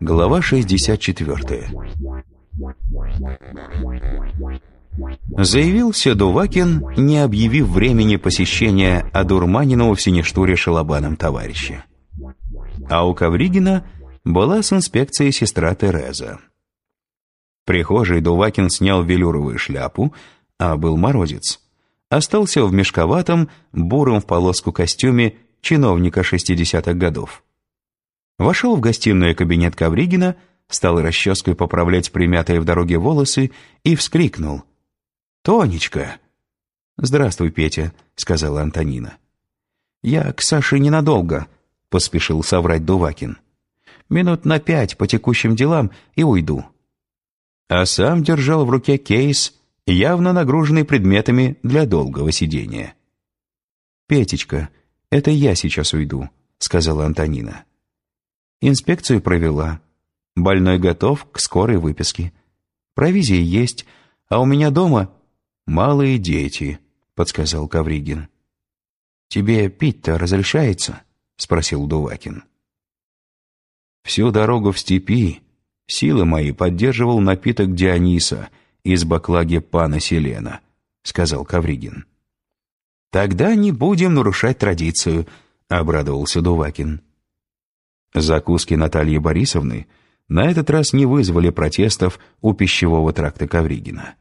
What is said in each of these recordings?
Глава 64 Заявился Дувакин, не объявив времени посещения одурманенного в Синештуре шалобаном товарища. А у Ковригина была с инспекцией сестра Тереза. Прихожей Дувакин снял велюровую шляпу, а был морозец. Остался в мешковатом, буром в полоску костюме чиновника 60-х годов. Вошел в гостиную кабинет Ковригина, стал расческой поправлять примятые в дороге волосы и вскрикнул. «Тонечка!» «Здравствуй, Петя», — сказала Антонина. «Я к Саше ненадолго», — поспешил соврать Дувакин. «Минут на пять по текущим делам и уйду». А сам держал в руке кейс, явно нагруженный предметами для долгого сидения. «Петечка, это я сейчас уйду», — сказала Антонина. Инспекцию провела. Больной готов к скорой выписке. Провизия есть, а у меня дома малые дети, подсказал Кавригин. Тебе пить-то разрешается? спросил Дувакин. Всю дорогу в степи силы мои поддерживал напиток Диониса из баклаги пана Селена, сказал Кавригин. Тогда не будем нарушать традицию, обрадовался Дувакин. Закуски Натальи Борисовны на этот раз не вызвали протестов у пищевого тракта Ковригина.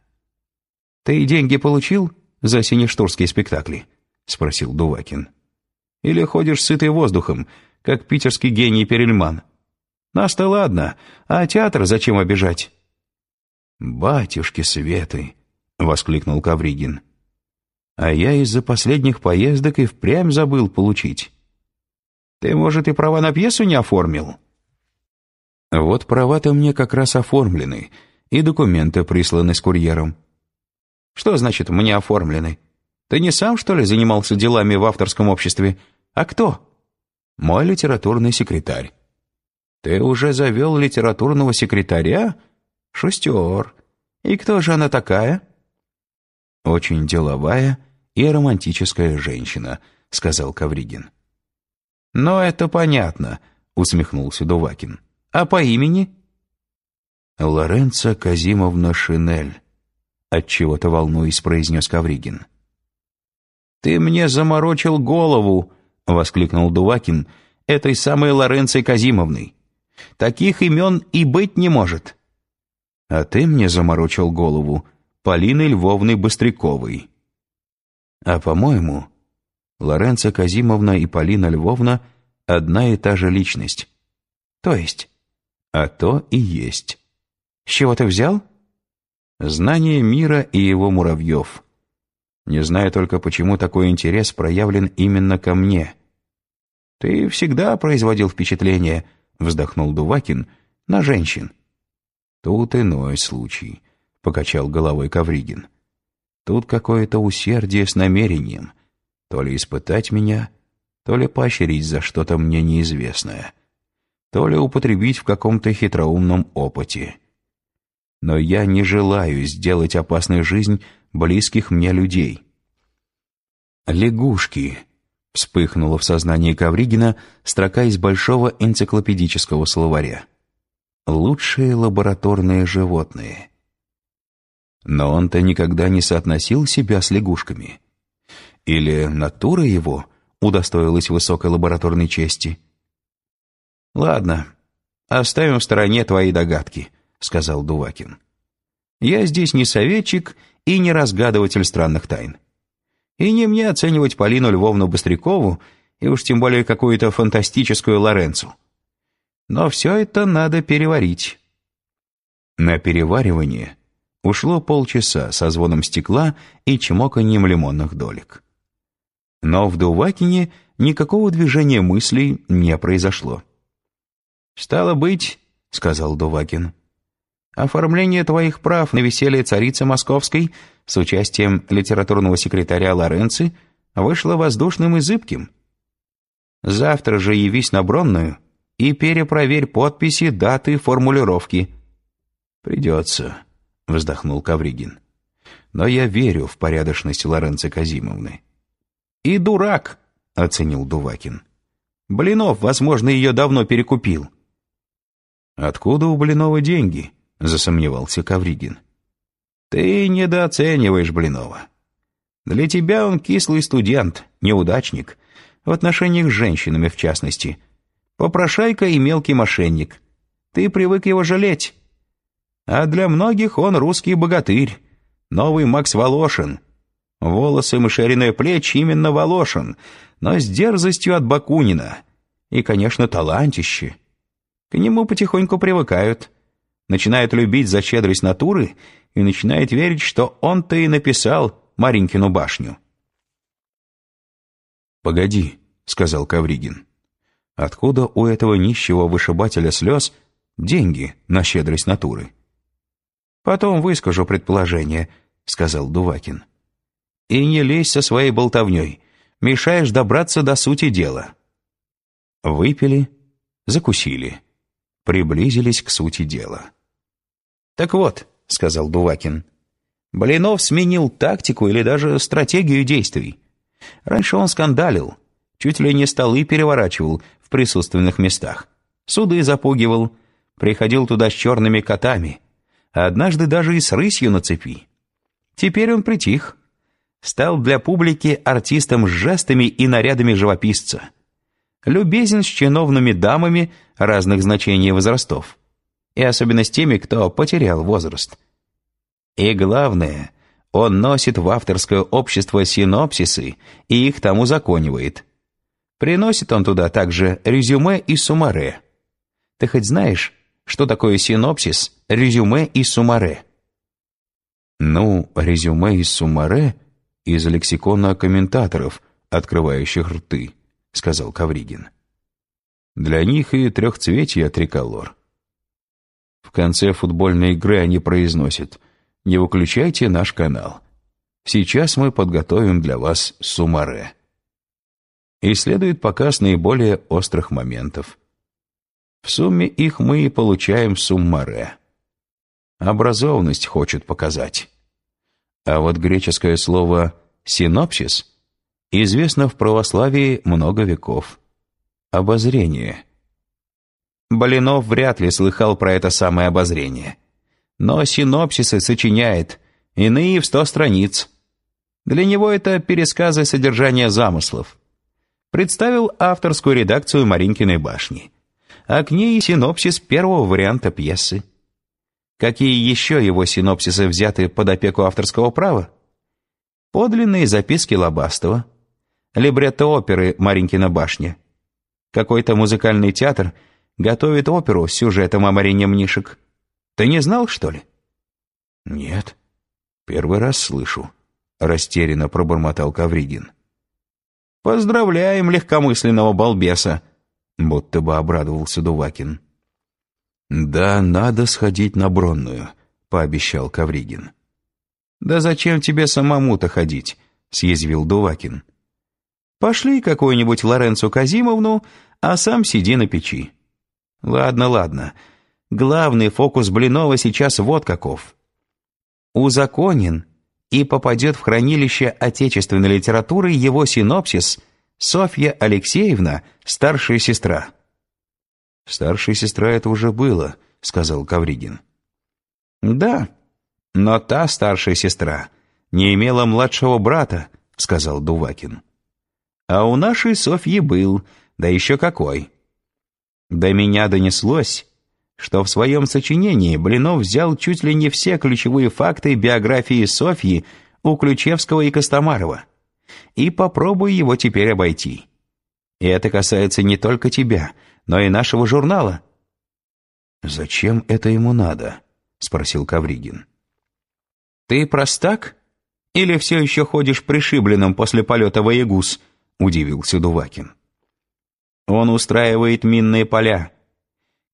«Ты деньги получил за синештурские спектакли?» — спросил Дувакин. «Или ходишь сытый воздухом, как питерский гений Перельман? Нас-то ладно, а театр зачем обижать?» «Батюшки Светы!» — воскликнул Ковригин. «А я из-за последних поездок и впрямь забыл получить. Ты, может, и права на пьесу не оформил?» «Вот права-то мне как раз оформлены, и документы присланы с курьером». «Что значит «мне оформлены»? Ты не сам, что ли, занимался делами в авторском обществе? А кто?» «Мой литературный секретарь». «Ты уже завел литературного секретаря? Шустер. И кто же она такая?» «Очень деловая и романтическая женщина», — сказал Кавригин. «Но это понятно», — усмехнулся Дувакин. «А по имени?» «Лоренцо Казимовна Шинель», — отчего-то волнуясь произнес Кавригин. «Ты мне заморочил голову», — воскликнул Дувакин, «этой самой Лоренцей Казимовной. Таких имен и быть не может». «А ты мне заморочил голову Полиной Львовной Быстряковой». «А по-моему, Лоренцо Казимовна и Полина Львовна — одна и та же личность. То есть? А то и есть. С чего ты взял? Знание мира и его муравьев. Не знаю только, почему такой интерес проявлен именно ко мне. Ты всегда производил впечатление, вздохнул Дувакин, на женщин. Тут иной случай, покачал головой Кавригин. Тут какое-то усердие с намерением — то ли испытать меня, то ли поощрить за что-то мне неизвестное, то ли употребить в каком-то хитроумном опыте. Но я не желаю сделать опасной жизнь близких мне людей. «Лягушки», — вспыхнула в сознании Ковригина строка из большого энциклопедического словаря. «Лучшие лабораторные животные». Но он-то никогда не соотносил себя с лягушками. Или натура его удостоилась высокой лабораторной чести? «Ладно, оставим в стороне твои догадки», — сказал Дувакин. «Я здесь не советчик и не разгадыватель странных тайн. И не мне оценивать Полину Львовну Быстрякову и уж тем более какую-то фантастическую Лоренцу. Но все это надо переварить». На переваривание ушло полчаса со звоном стекла и чмоканьем лимонных долек. Но в Дувакине никакого движения мыслей не произошло. «Стало быть», — сказал Дувакин, — «оформление твоих прав на веселье царицы Московской с участием литературного секретаря Лоренци вышло воздушным и зыбким. Завтра же явись на Бронную и перепроверь подписи, даты, формулировки». «Придется», — вздохнул Кавригин. Но я верю в порядочность Лоренцо Казимовны. «И дурак», — оценил Дувакин. «Блинов, возможно, ее давно перекупил». «Откуда у Блинова деньги?» — засомневался Кавригин. «Ты недооцениваешь Блинова. Для тебя он кислый студент, неудачник, в отношениях с женщинами в частности. Попрошайка и мелкий мошенник. Ты привык его жалеть. А для многих он русский богатырь, новый Макс Волошин. Волосы мышериные плечи именно Волошин, но с дерзостью от Бакунина. И, конечно, талантище. К нему потихоньку привыкают. Начинают любить за щедрость натуры и начинают верить, что он-то и написал Маринкину башню. «Погоди», — сказал Кавригин. «Откуда у этого нищего вышибателя слез деньги на щедрость натуры?» «Потом выскажу предположение», — сказал Дувакин. «И не лезь со своей болтовней, мешаешь добраться до сути дела». Выпили, закусили, приблизились к сути дела. «Так вот», — сказал Дувакин, — Блинов сменил тактику или даже стратегию действий. Раньше он скандалил, чуть ли не столы переворачивал в присутственных местах, суды запугивал, приходил туда с черными котами, а однажды даже и с рысью на цепи. Теперь он притих, стал для публики артистом с жестами и нарядами живописца, любезен с чиновными дамами разных значений возрастов, и особенно с теми, кто потерял возраст – и главное, он носит в авторское общество синопсисы и их там узаконивает. Приносит он туда также резюме и сумаре. Ты хоть знаешь, что такое синопсис, резюме и сумаре? Ну, резюме и сумаре из лексикона комментаторов, открывающих рты, сказал Кавригин. Для них и трехцветие триколор. В конце футбольной игры они произносят не выключайте наш канал. Сейчас мы подготовим для вас сумаре. И следует показ наиболее острых моментов. В сумме их мы и получаем суммаре. Образованность хочет показать. А вот греческое слово «синопсис» известно в православии много веков. Обозрение. Болинов вряд ли слыхал про это самое обозрение но синопсисы сочиняет, иные в сто страниц. Для него это пересказы содержания замыслов. Представил авторскую редакцию Маринкиной башни, а к ней синопсис первого варианта пьесы. Какие еще его синопсисы взяты под опеку авторского права? Подлинные записки Лобастова, либретто оперы «Маринкина башня». Какой-то музыкальный театр готовит оперу с сюжетом о Марине Мнишек – ты не знал, что ли?» «Нет, первый раз слышу», — растерянно пробормотал Кавригин. «Поздравляем легкомысленного балбеса», — будто бы обрадовался Дувакин. «Да, надо сходить на Бронную», — пообещал Кавригин. «Да зачем тебе самому-то ходить?» — съязвил Дувакин. «Пошли какую-нибудь Лоренцу Казимовну, а сам сиди на печи». «Ладно, ладно, Главный фокус Блинова сейчас вот каков. Узаконен и попадет в хранилище отечественной литературы его синопсис «Софья Алексеевна, старшая сестра». «Старшая сестра это уже было», — сказал Кавригин. «Да, но та старшая сестра не имела младшего брата», — сказал Дувакин. «А у нашей Софьи был, да еще какой». До меня донеслось, что в своем сочинении Блинов взял чуть ли не все ключевые факты биографии Софьи у Ключевского и Костомарова. И попробуй его теперь обойти. И это касается не только тебя, но и нашего журнала. «Зачем это ему надо?» — спросил Кавригин. «Ты простак? Или все еще ходишь пришибленным после полета в Аягус?» — удивился Дувакин. «Он устраивает минные поля»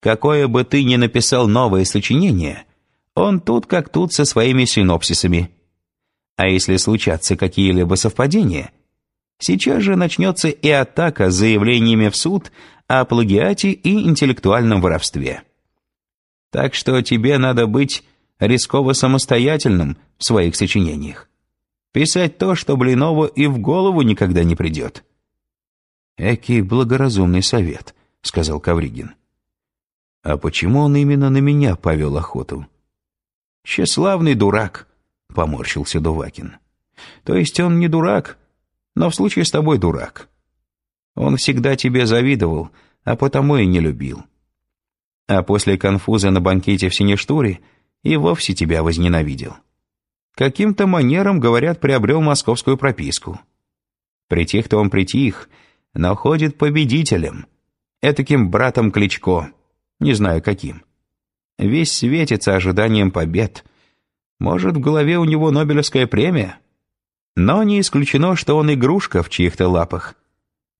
Какое бы ты ни написал новое сочинение, он тут как тут со своими синопсисами. А если случатся какие-либо совпадения, сейчас же начнется и атака с заявлениями в суд о плагиате и интеллектуальном воровстве. Так что тебе надо быть рисково самостоятельным в своих сочинениях. Писать то, что Блинову и в голову никогда не придет. «Экий благоразумный совет», — сказал Кавригин. «А почему он именно на меня повел охоту?» «Тщеславный дурак», — поморщился Дувакин. «То есть он не дурак, но в случае с тобой дурак. Он всегда тебе завидовал, а потому и не любил. А после конфуза на банкете в Синештуре и вовсе тебя возненавидел. Каким-то манером, говорят, приобрел московскую прописку. Притих-то он притих, но ходит победителем, этаким братом Кличко, не знаю каким. Весь светится ожиданием побед. Может, в голове у него Нобелевская премия? Но не исключено, что он игрушка в чьих-то лапах.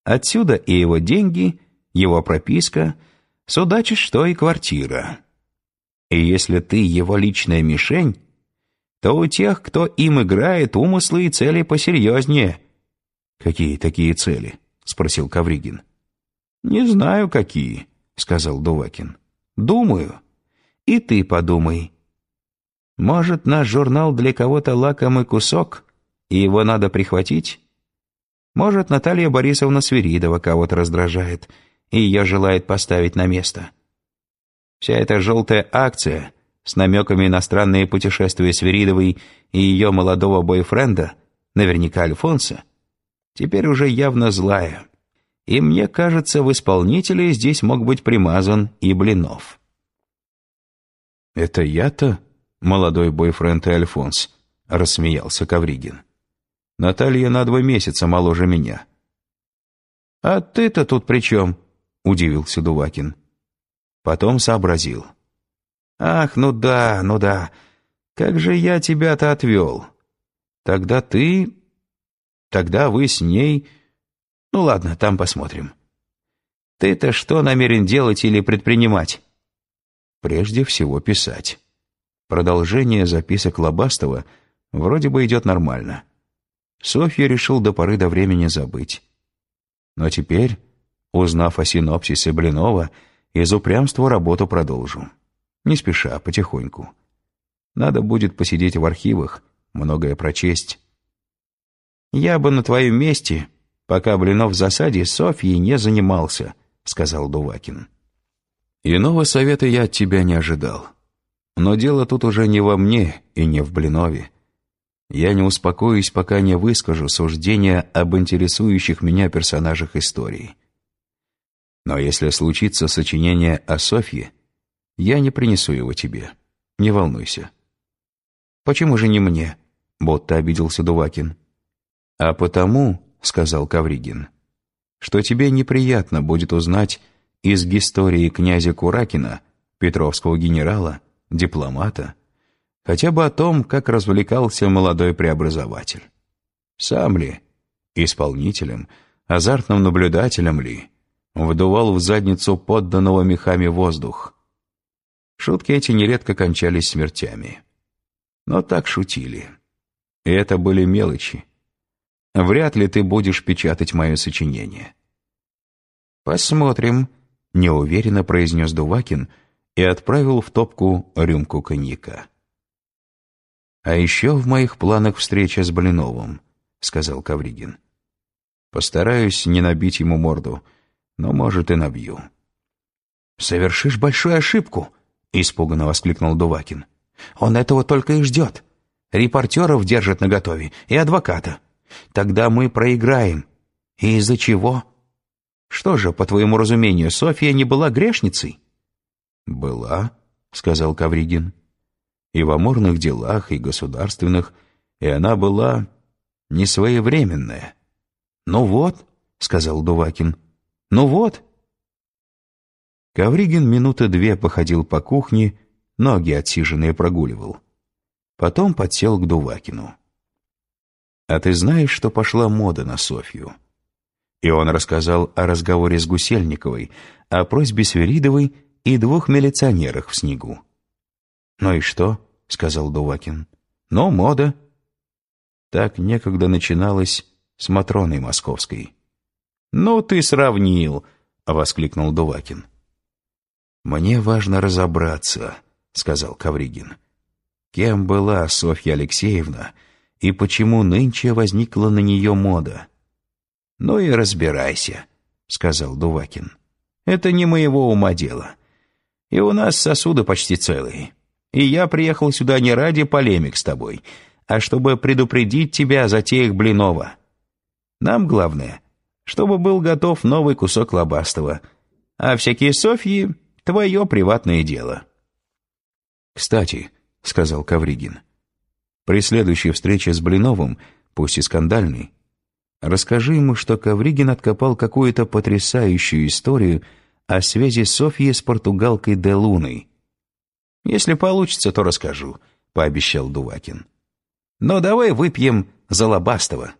Отсюда и его деньги, его прописка, судачишь, что и квартира. И если ты его личная мишень, то у тех, кто им играет, умыслы и цели посерьезнее. «Какие такие цели?» — спросил Кавригин. «Не знаю, какие», — сказал Дувакин. «Думаю. И ты подумай. Может, наш журнал для кого-то лакомый кусок, и его надо прихватить? Может, Наталья Борисовна Свиридова кого-то раздражает, и ее желает поставить на место. Вся эта желтая акция с намеками иностранные путешествия Свиридовой и ее молодого бойфренда, наверняка Альфонса, теперь уже явно злая. И мне кажется, в исполнителе здесь мог быть примазан и Блинов. «Это я-то, молодой бойфренд Альфонс?» — рассмеялся Кавригин. Наталья на два месяца моложе меня». «А ты-то тут при чем?» — удивился Дувакин. Потом сообразил. «Ах, ну да, ну да. Как же я тебя-то отвел? Тогда ты... Тогда вы с ней... Ну ладно, там посмотрим. Ты-то что намерен делать или предпринимать?» «Прежде всего писать. Продолжение записок Лобастова вроде бы идет нормально». Софья решил до поры до времени забыть. Но теперь, узнав о синопсисе Блинова, из упрямства работу продолжу. Не спеша, потихоньку. Надо будет посидеть в архивах, многое прочесть. «Я бы на твоем месте, пока Блинов в засаде, Софьей не занимался», — сказал Дувакин. «Иного совета я от тебя не ожидал. Но дело тут уже не во мне и не в Блинове. Я не успокоюсь, пока не выскажу суждения об интересующих меня персонажах истории. Но если случится сочинение о Софье, я не принесу его тебе. Не волнуйся. Почему же не мне? Будто обиделся Дувакин. А потому, сказал Кавригин, что тебе неприятно будет узнать из истории князя Куракина, петровского генерала, дипломата, хотя бы о том, как развлекался молодой преобразователь. Сам ли, исполнителем, азартным наблюдателем ли, вдувал в задницу подданного мехами воздух. Шутки эти нередко кончались смертями. Но так шутили. И это были мелочи. Вряд ли ты будешь печатать мое сочинение. «Посмотрим», — неуверенно произнес Дувакин и отправил в топку рюмку коньяка. «А еще в моих планах встреча с Блиновым», — сказал Кавригин. «Постараюсь не набить ему морду, но, может, и набью». «Совершишь большую ошибку», — испуганно воскликнул Дувакин. «Он этого только и ждет. Репортеров держит наготове и адвоката. Тогда мы проиграем. И из-за чего? Что же, по твоему разумению, Софья не была грешницей?» «Была», — сказал Кавригин и в амурных делах, и государственных, и она была не своевременная. «Ну вот», — сказал Дувакин, — «ну вот». Ковригин минуты две походил по кухне, ноги отсиженные прогуливал. Потом подсел к Дувакину. «А ты знаешь, что пошла мода на Софью?» И он рассказал о разговоре с Гусельниковой, о просьбе Сверидовой и двух милиционерах в снегу. «Ну и что?» — сказал Дувакин. «Ну, мода». Так некогда начиналось с Матроной Московской. «Ну ты сравнил!» — воскликнул Дувакин. «Мне важно разобраться», — сказал Кавригин. Кем была Софья Алексеевна и почему нынче возникла на нее мода? «Ну и разбирайся», — сказал Дувакин. «Это не моего ума дело. И у нас сосуды почти целые. И я приехал сюда не ради полемик с тобой, а чтобы предупредить тебя о затеях Блинова. Нам главное, чтобы был готов новый кусок лобастого, а всякие Софьи — твое приватное дело». «Кстати», — сказал Кавригин, — «при следующей встрече с Блиновым, пусть и скандальной, расскажи ему, что Кавригин откопал какую-то потрясающую историю о связи Софьи с португалкой Де Луной». «Если получится, то расскажу», — пообещал Дувакин. «Но давай выпьем за Лобастова».